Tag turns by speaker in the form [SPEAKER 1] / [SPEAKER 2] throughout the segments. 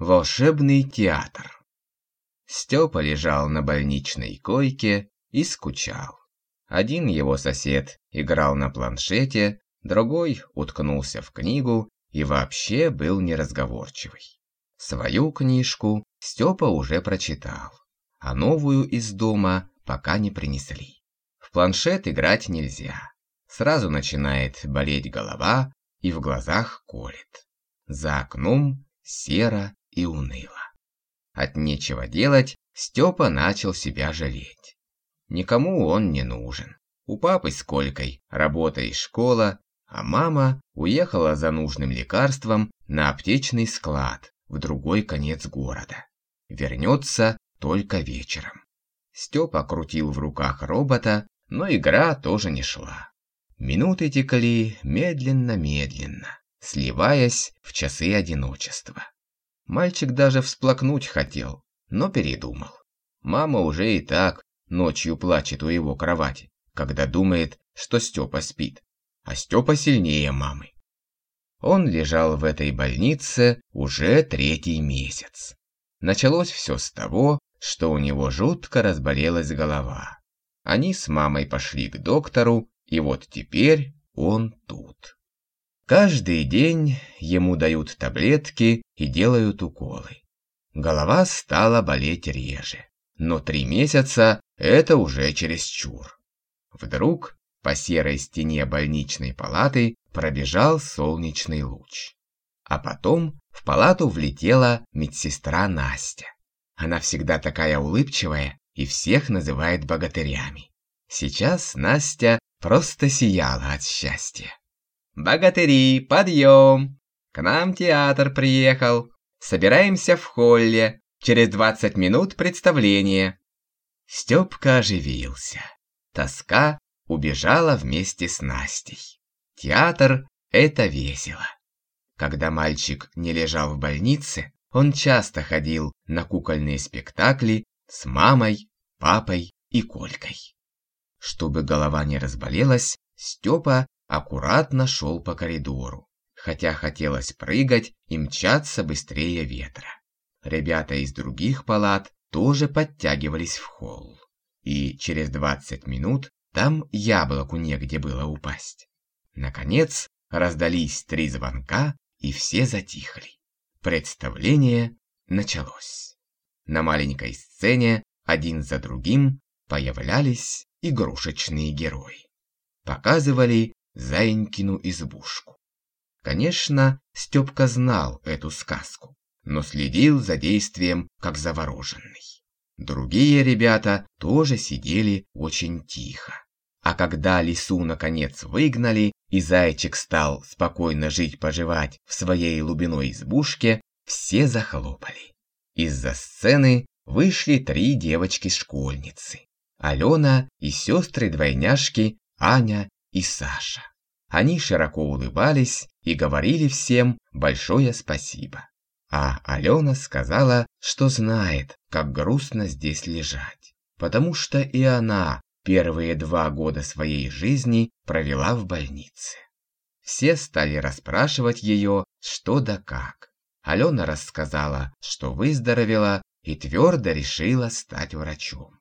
[SPEAKER 1] волшебный театр. Степа лежал на больничной койке и скучал. Один его сосед играл на планшете, другой уткнулся в книгу и вообще был неразговорчивый. Свою книжку Степа уже прочитал, а новую из дома пока не принесли. В планшет играть нельзя. Сразу начинает болеть голова и в глазах колет. За окном серо и уныло. От нечего делать Степа начал себя жалеть. Никому он не нужен. У папы с Колькой работа и школа, а мама уехала за нужным лекарством на аптечный склад в другой конец города. Вернется только вечером. Степа крутил в руках робота, но игра тоже не шла. Минуты текли медленно-медленно, сливаясь в часы одиночества. Мальчик даже всплакнуть хотел, но передумал. Мама уже и так ночью плачет у его кровати, когда думает, что Степа спит, а Степа сильнее мамы. Он лежал в этой больнице уже третий месяц. Началось все с того, что у него жутко разболелась голова. Они с мамой пошли к доктору, и вот теперь он тут. Каждый день ему дают таблетки и делают уколы. Голова стала болеть реже, но три месяца – это уже чересчур. Вдруг по серой стене больничной палаты пробежал солнечный луч. А потом в палату влетела медсестра Настя. Она всегда такая улыбчивая и всех называет богатырями. Сейчас Настя просто сияла от счастья. «Богатыри, подъем! К нам театр приехал. Собираемся в холле. Через двадцать минут представление». Степка оживился. Тоска убежала вместе с Настей. Театр – это весело. Когда мальчик не лежал в больнице, он часто ходил на кукольные спектакли с мамой, папой и Колькой. Чтобы голова не разболелась, Степа аккуратно шел по коридору, хотя хотелось прыгать и мчаться быстрее ветра. Ребята из других палат тоже подтягивались в холл. И через 20 минут там яблоку негде было упасть. Наконец раздались три звонка, и все затихли. Представление началось. На маленькой сцене один за другим появлялись игрушечные герои. Показывали Заинькину избушку. Конечно, Степка знал эту сказку, но следил за действием как завороженный. Другие ребята тоже сидели очень тихо. А когда лису наконец выгнали, и зайчик стал спокойно жить-поживать в своей лубиной избушке, все захлопали. Из-за сцены вышли три девочки-школьницы. Алена и сестры-двойняшки Аня и Саша. Они широко улыбались и говорили всем большое спасибо. А Алена сказала, что знает, как грустно здесь лежать, потому что и она первые два года своей жизни провела в больнице. Все стали расспрашивать ее, что да как. Алена рассказала, что выздоровела и твердо решила стать врачом.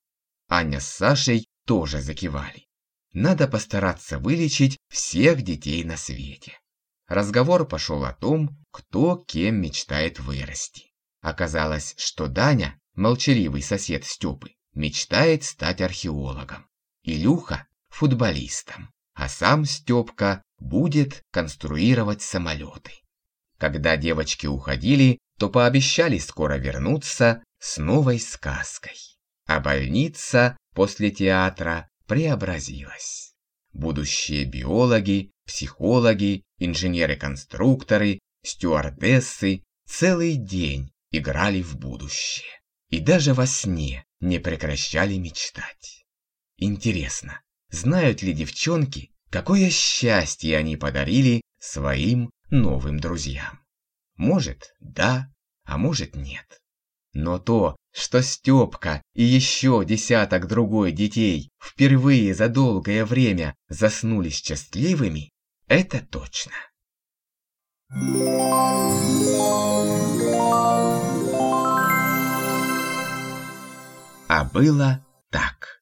[SPEAKER 1] Аня с Сашей тоже закивали. Надо постараться вылечить всех детей на свете. Разговор пошел о том, кто кем мечтает вырасти. Оказалось, что Даня, молчаливый сосед Степы, мечтает стать археологом. Илюха – футболистом, а сам Степка будет конструировать самолеты. Когда девочки уходили, то пообещали скоро вернуться с новой сказкой. А больница после театра преобразилась. Будущие биологи, психологи, инженеры-конструкторы, стюардессы целый день играли в будущее. И даже во сне не прекращали мечтать. Интересно, знают ли девчонки, какое счастье они подарили своим новым друзьям? Может, да, а может, нет. Но то, что Степка и еще десяток другой детей впервые за долгое время заснули счастливыми, это точно. А было так.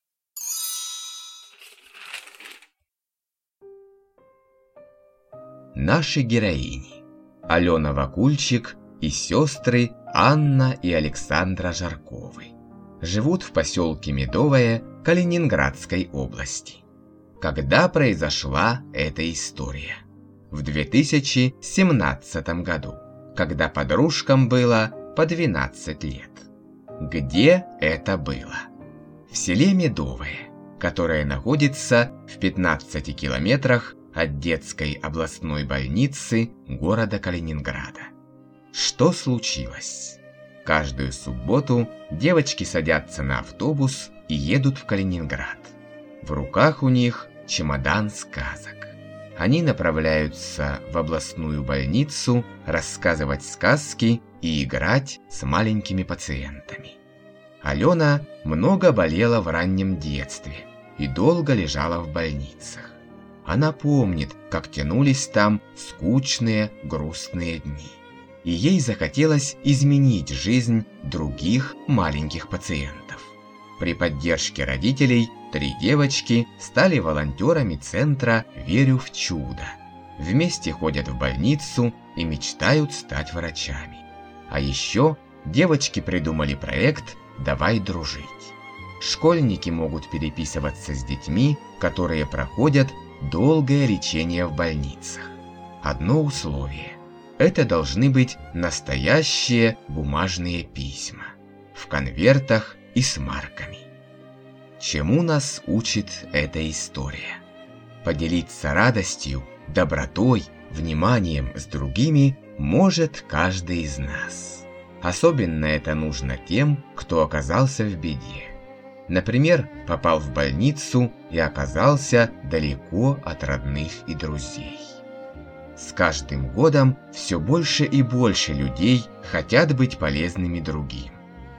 [SPEAKER 1] Наши героини. Алена Вакульчик – и сестры Анна и Александра Жарковы живут в поселке Медовое Калининградской области. Когда произошла эта история? В 2017 году, когда подружкам было по 12 лет. Где это было? В селе Медовое, которое находится в 15 километрах от детской областной больницы города Калининграда. Что случилось? Каждую субботу девочки садятся на автобус и едут в Калининград. В руках у них чемодан сказок. Они направляются в областную больницу рассказывать сказки и играть с маленькими пациентами. Алена много болела в раннем детстве и долго лежала в больницах. Она помнит, как тянулись там скучные, грустные дни. И ей захотелось изменить жизнь других маленьких пациентов. При поддержке родителей три девочки стали волонтерами центра «Верю в чудо». Вместе ходят в больницу и мечтают стать врачами. А еще девочки придумали проект «Давай дружить». Школьники могут переписываться с детьми, которые проходят долгое лечение в больницах. Одно условие – это должны быть настоящие бумажные письма в конвертах и с марками. Чему нас учит эта история? Поделиться радостью, добротой, вниманием с другими может каждый из нас. Особенно это нужно тем, кто оказался в беде. Например, попал в больницу и оказался далеко от родных и друзей. С каждым годом все больше и больше людей хотят быть полезными другим.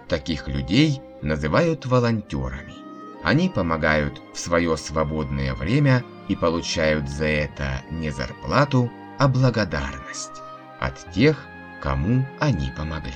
[SPEAKER 1] Таких людей называют волонтерами. Они помогают в свое свободное время и получают за это не зарплату, а благодарность от тех, кому они помогли.